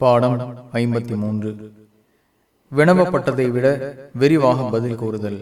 பாடம் ஐம்பத்தி மூன்று. வினவப்பட்டதை விட விரிவாக பதில் கூறுதல்.